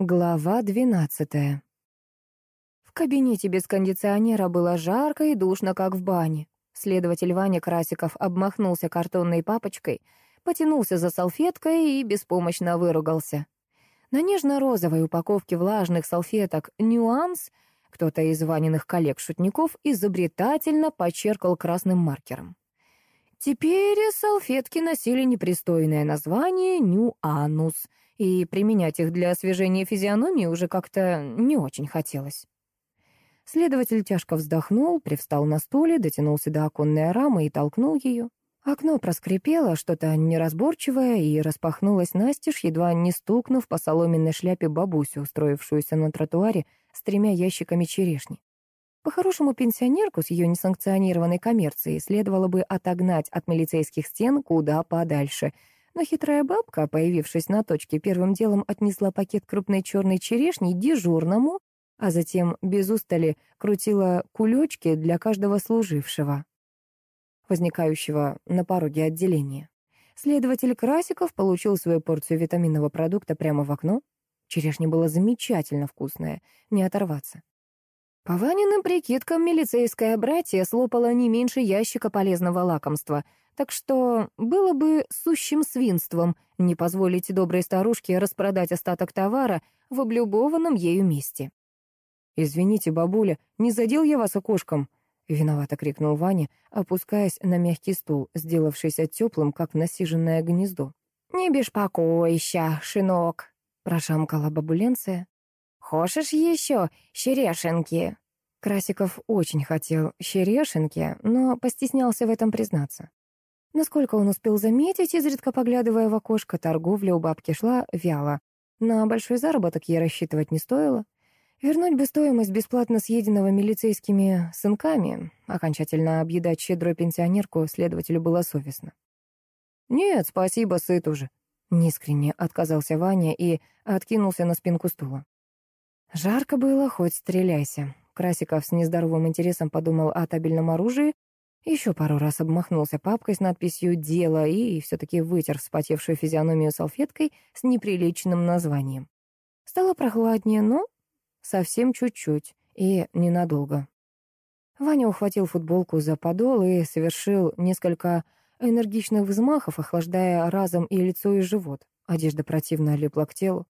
Глава двенадцатая. В кабинете без кондиционера было жарко и душно, как в бане. Следователь Ваня Красиков обмахнулся картонной папочкой, потянулся за салфеткой и беспомощно выругался. На нежно-розовой упаковке влажных салфеток «Нюанс» кто-то из Ваниных коллег-шутников изобретательно почеркал красным маркером. Теперь салфетки носили непристойное название «Нюанус», и применять их для освежения физиономии уже как-то не очень хотелось. Следователь тяжко вздохнул, привстал на стуле, дотянулся до оконной рамы и толкнул ее. Окно проскрипело, что-то неразборчивое, и распахнулось настежь, едва не стукнув по соломенной шляпе бабусю, устроившуюся на тротуаре с тремя ящиками черешни. По-хорошему, пенсионерку с ее несанкционированной коммерцией следовало бы отогнать от милицейских стен куда подальше. Но хитрая бабка, появившись на точке, первым делом отнесла пакет крупной черной черешни дежурному, а затем без устали крутила кулечки для каждого служившего возникающего на пороге отделения. Следователь Красиков получил свою порцию витаминного продукта прямо в окно. Черешня была замечательно вкусная, не оторваться. По Ваниным прикидкам, милицейское братье слопало не меньше ящика полезного лакомства, так что было бы сущим свинством не позволить доброй старушке распродать остаток товара в облюбованном ею месте. «Извините, бабуля, не задел я вас окошком?» — виновато крикнул Ваня, опускаясь на мягкий стул, сделавшийся теплым, как насиженное гнездо. «Не беспокойся, шинок», — прошамкала бабуленция. «Хочешь еще щерешенки?» Красиков очень хотел щерешенки, но постеснялся в этом признаться. Насколько он успел заметить, изредка поглядывая в окошко, торговля у бабки шла вяло. На большой заработок ей рассчитывать не стоило. Вернуть бы стоимость бесплатно съеденного милицейскими сынками, окончательно объедать щедрую пенсионерку следователю было совестно. «Нет, спасибо, сыт уже», — неискренне отказался Ваня и откинулся на спинку стула. Жарко было, хоть стреляйся. Красиков с нездоровым интересом подумал о табельном оружии, еще пару раз обмахнулся папкой с надписью «Дело» и все-таки вытер вспотевшую физиономию салфеткой с неприличным названием. Стало прохладнее, но Совсем чуть-чуть и ненадолго. Ваня ухватил футболку за подол и совершил несколько энергичных взмахов, охлаждая разом и лицо, и живот. Одежда противно липла к телу.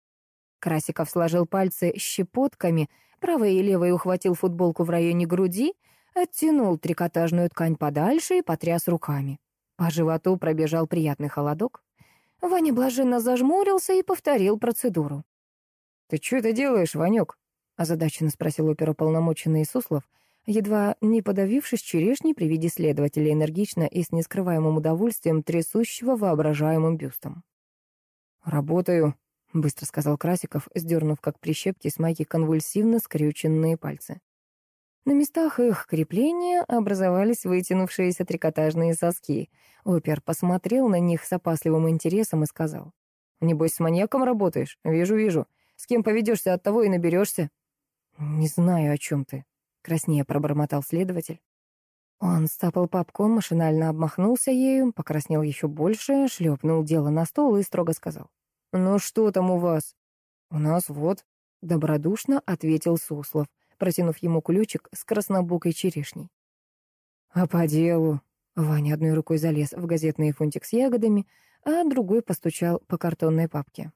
Красиков сложил пальцы щепотками, правой и левой ухватил футболку в районе груди, оттянул трикотажную ткань подальше и потряс руками. По животу пробежал приятный холодок. Ваня блаженно зажмурился и повторил процедуру. «Ты что это делаешь, Ванек?» озадаченно спросил оперуполномоченный Суслов, едва не подавившись черешней при виде следователя энергично и с нескрываемым удовольствием трясущего воображаемым бюстом. «Работаю», — быстро сказал Красиков, сдернув как прищепки с майки конвульсивно скрюченные пальцы. На местах их крепления образовались вытянувшиеся трикотажные соски. Опер посмотрел на них с опасливым интересом и сказал. «Небось, с маньяком работаешь? Вижу, вижу. С кем поведешься, от того и наберешься». «Не знаю, о чем ты», — краснее пробормотал следователь. Он стапал папку, машинально обмахнулся ею, покраснел еще больше, шлепнул дело на стол и строго сказал. «Ну что там у вас?» «У нас вот», — добродушно ответил Суслов, протянув ему ключик с краснобокой черешней. «А по делу?» Ваня одной рукой залез в газетный фунтик с ягодами, а другой постучал по картонной папке.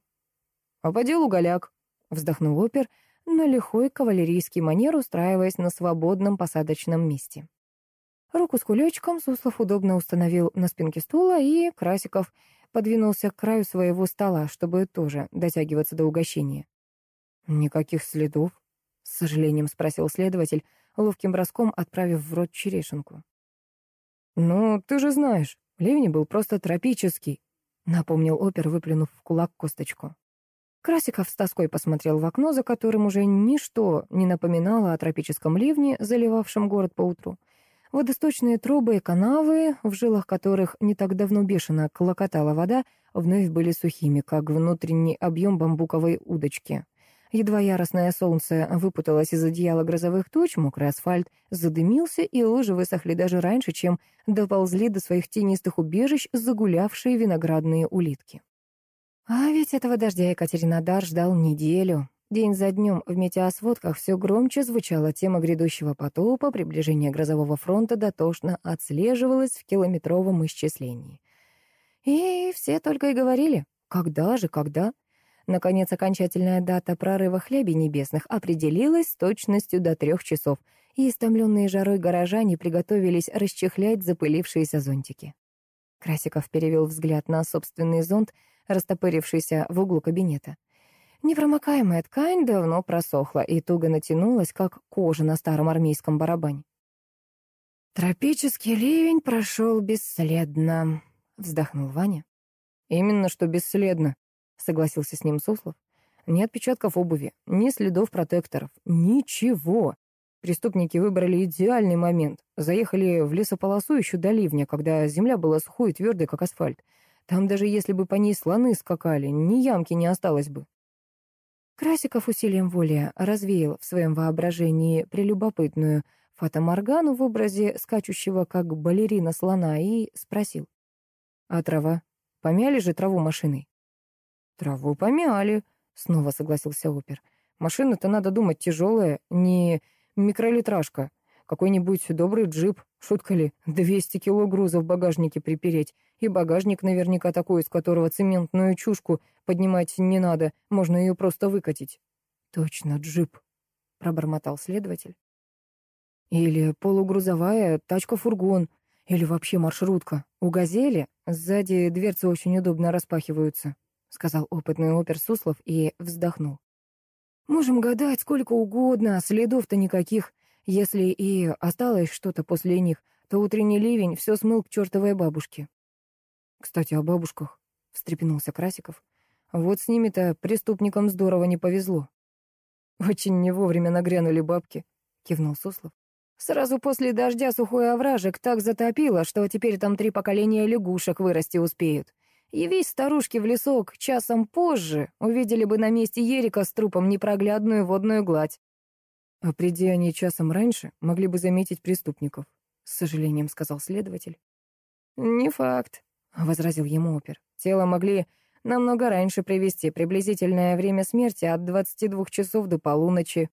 «А по делу голяк», — вздохнул опер, — на лихой кавалерийский манер устраиваясь на свободном посадочном месте. Руку с кулечком Суслов удобно установил на спинке стула, и Красиков подвинулся к краю своего стола, чтобы тоже дотягиваться до угощения. «Никаких следов?» — с сожалением спросил следователь, ловким броском отправив в рот черешенку. «Ну, ты же знаешь, ливень был просто тропический», — напомнил опер, выплюнув в кулак косточку. Красиков с тоской посмотрел в окно, за которым уже ничто не напоминало о тропическом ливне, заливавшем город поутру. Водосточные трубы и канавы, в жилах которых не так давно бешено клокотала вода, вновь были сухими, как внутренний объем бамбуковой удочки. Едва яростное солнце выпуталось из одеяла грозовых туч, мокрый асфальт задымился, и лужи высохли даже раньше, чем доползли до своих тенистых убежищ загулявшие виноградные улитки. А ведь этого дождя Екатеринодар ждал неделю. День за днем в метеосводках все громче звучала тема грядущего потопа, приближение грозового фронта дотошно отслеживалось в километровом исчислении. И все только и говорили, когда же, когда? Наконец, окончательная дата прорыва хлебей небесных определилась с точностью до трех часов, и истомленные жарой горожане приготовились расчехлять запылившиеся зонтики. Красиков перевел взгляд на собственный зонт, растопырившийся в углу кабинета. Непромокаемая ткань давно просохла и туго натянулась, как кожа на старом армейском барабане. «Тропический ливень прошел бесследно», — вздохнул Ваня. «Именно что бесследно», — согласился с ним Суслов. «Ни отпечатков обуви, ни следов протекторов, ничего. Преступники выбрали идеальный момент. Заехали в лесополосу еще до ливня, когда земля была сухой и твердой, как асфальт. Там даже если бы по ней слоны скакали, ни ямки не осталось бы. Красиков усилием воли развеял в своем воображении прелюбопытную фатоморгану в образе скачущего, как балерина слона, и спросил. «А трава? Помяли же траву машиной?» «Траву помяли», — снова согласился опер. «Машина-то, надо думать, тяжелая, не микролитражка. Какой-нибудь добрый джип, шутка ли, 200 кило груза в багажнике припереть. И багажник наверняка такой, из которого цементную чушку поднимать не надо, можно ее просто выкатить. Точно, джип, пробормотал следователь. Или полугрузовая тачка-фургон, или вообще маршрутка. У «Газели» сзади дверцы очень удобно распахиваются, сказал опытный опер Суслов и вздохнул. Можем гадать сколько угодно, следов-то никаких. Если и осталось что-то после них, то утренний ливень все смыл к чертовой бабушке. «Кстати, о бабушках», — встрепенулся Красиков. «Вот с ними-то преступникам здорово не повезло». «Очень не вовремя нагрянули бабки», — кивнул Суслов. «Сразу после дождя сухой овражек так затопило, что теперь там три поколения лягушек вырасти успеют. Явись старушки в лесок часом позже, увидели бы на месте Ерика с трупом непроглядную водную гладь. А приди они часом раньше, могли бы заметить преступников, с сожалением сказал следователь. Не факт, возразил ему опер. Тело могли намного раньше привести, приблизительное время смерти от 22 часов до полуночи.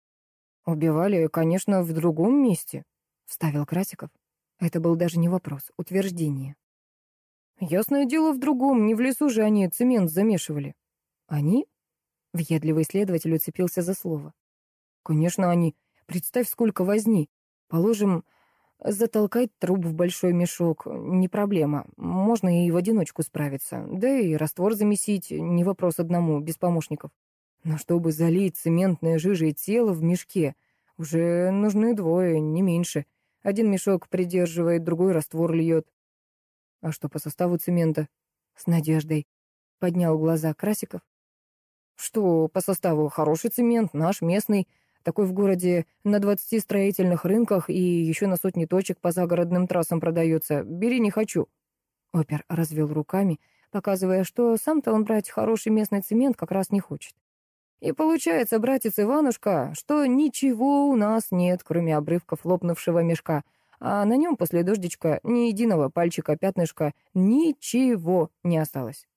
Убивали, конечно, в другом месте, вставил Красиков. Это был даже не вопрос, утверждение. Ясное дело в другом, не в лесу же они цемент замешивали. Они? Въедливый следователь уцепился за слово. Конечно, они. Представь, сколько возни. Положим, затолкать труп в большой мешок. Не проблема. Можно и в одиночку справиться. Да и раствор замесить. Не вопрос одному, без помощников. Но чтобы залить цементное жижей тело в мешке, уже нужны двое, не меньше. Один мешок придерживает, другой раствор льет. А что по составу цемента? С надеждой. Поднял глаза Красиков. Что по составу? Хороший цемент, наш, местный. Такой в городе на двадцати строительных рынках и еще на сотни точек по загородным трассам продается. Бери, не хочу». Опер развел руками, показывая, что сам-то он брать хороший местный цемент как раз не хочет. И получается, братец Иванушка, что ничего у нас нет, кроме обрывков лопнувшего мешка, а на нем после дождичка ни единого пальчика, пятнышка, ничего не осталось.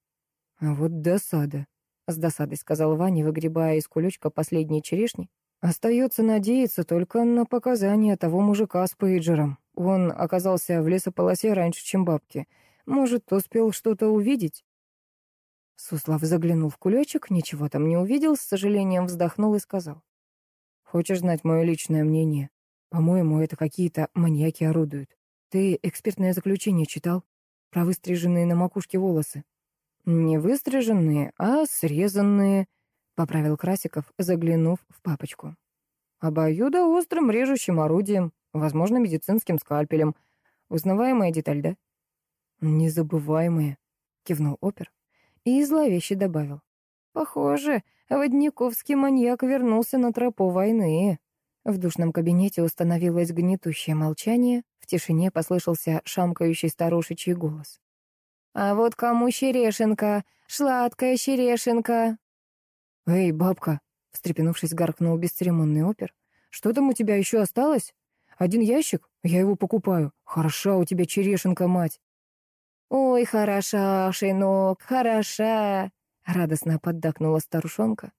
А вот досада, — с досадой сказал Ваня, выгребая из кулечка последние черешни. Остается надеяться только на показания того мужика с пейджером. Он оказался в лесополосе раньше, чем бабки. Может, успел что-то увидеть? Суслав заглянул в кулечек, ничего там не увидел, с сожалением вздохнул и сказал. «Хочешь знать мое личное мнение? По-моему, это какие-то маньяки орудуют. Ты экспертное заключение читал? Про выстриженные на макушке волосы?» «Не выстриженные, а срезанные», — поправил Красиков, заглянув в папочку. острым режущим орудием, возможно, медицинским скальпелем. Узнаваемая деталь, да?» «Незабываемая», — кивнул опер и зловеще добавил. «Похоже, Водниковский маньяк вернулся на тропу войны». В душном кабинете установилось гнетущее молчание, в тишине послышался шамкающий старушечий голос. «А вот кому черешенка, сладкая черешенка!» «Эй, бабка!» — встрепенувшись, гаркнул бесцеремонный опер. «Что там у тебя еще осталось? Один ящик? Я его покупаю. Хороша у тебя черешенка, мать!» «Ой, хороша, шинок, хороша!» — радостно поддакнула старушонка.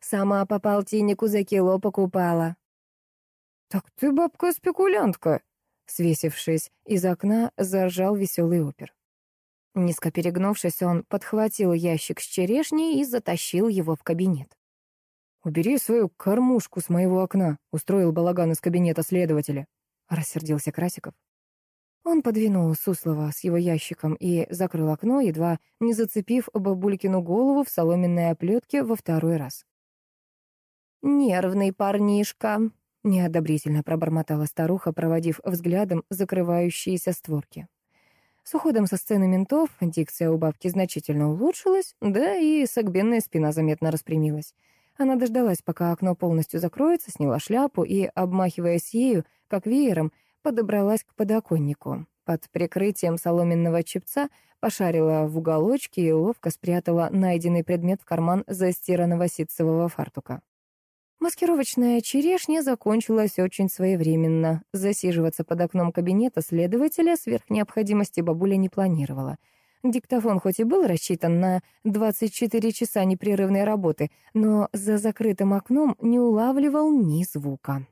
Сама по полтиннику за кило покупала». «Так ты бабка-спекулянтка», — свесившись из окна, заржал веселый опер. Низко перегнувшись, он подхватил ящик с черешней и затащил его в кабинет. «Убери свою кормушку с моего окна», — устроил балаган из кабинета следователя. Рассердился Красиков. Он подвинул Суслова с его ящиком и закрыл окно, едва не зацепив бабулькину голову в соломенной оплетке во второй раз. «Нервный парнишка», — неодобрительно пробормотала старуха, проводив взглядом закрывающиеся створки. С уходом со сцены ментов дикция у бабки значительно улучшилась, да и согбенная спина заметно распрямилась. Она дождалась, пока окно полностью закроется, сняла шляпу и, обмахиваясь ею, как веером, подобралась к подоконнику. Под прикрытием соломенного чепца пошарила в уголочке и ловко спрятала найденный предмет в карман застиранного ситцевого фартука. Маскировочная черешня закончилась очень своевременно. Засиживаться под окном кабинета следователя сверх необходимости бабуля не планировала — Диктофон хоть и был рассчитан на 24 часа непрерывной работы, но за закрытым окном не улавливал ни звука.